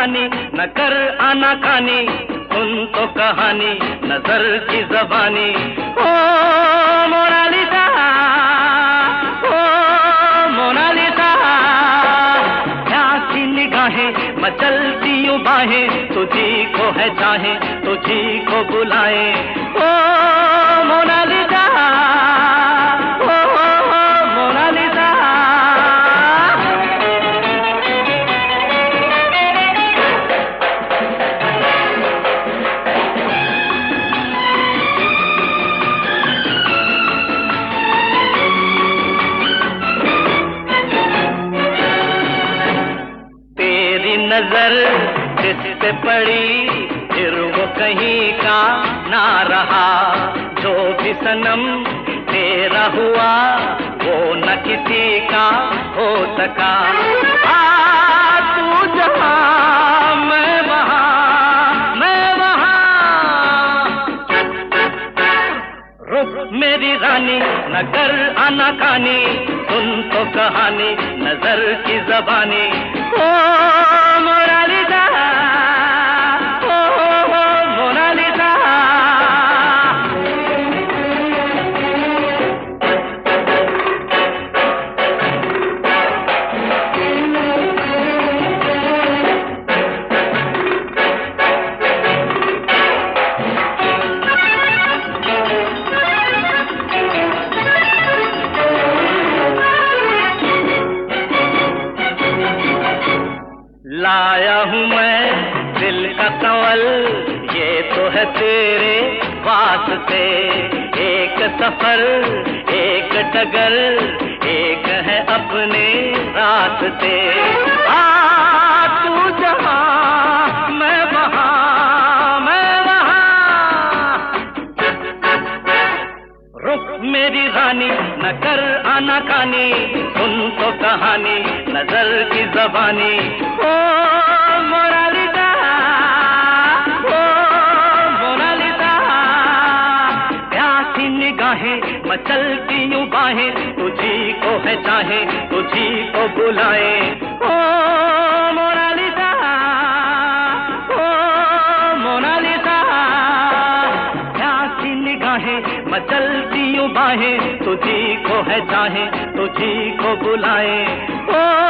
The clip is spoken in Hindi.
न कर आना कानी सुन तो कहानी, नज़र की जबानी। ओ मोनालिसा ओ मोनालिसा, प्यासी निगाहें मचलती यूँ बाहें तुझी को है चाहे, तुझी को बुलाए। ओ नज़र जिस पे पड़ी, फिर वो कहीं का ना रहा। जो भी सनम तेरा हुआ, वो न किसी का हो सका। तू मैं वहाँ मैं वहाँ। रुक मेरी रानी न कर आना कानी सुन तो कहानी, नज़र की जबानी। ओ लाया हूँ मैं दिल का कंवल। ये तो है तेरे वास्ते। एक सफ़र, एक डगर, एक है अपने रास्ते। आ, तू जहाँ, मैं वहाँ मैं वहाँ। रुक मेरी रानी, न कर आना कानी। सुन तो कहानी, नज़र की जबानी। ओ प्यासी निगाहें मचलती यूँ बाहें। तुझी को है चाहे, तुझी को बुलाए। ओ मोनालिसा ओ मोनालिसा। प्यासी निगाहें मचलती यूँ बाहें। तुझी को है चाहे, तुझी को बुलाए। ओ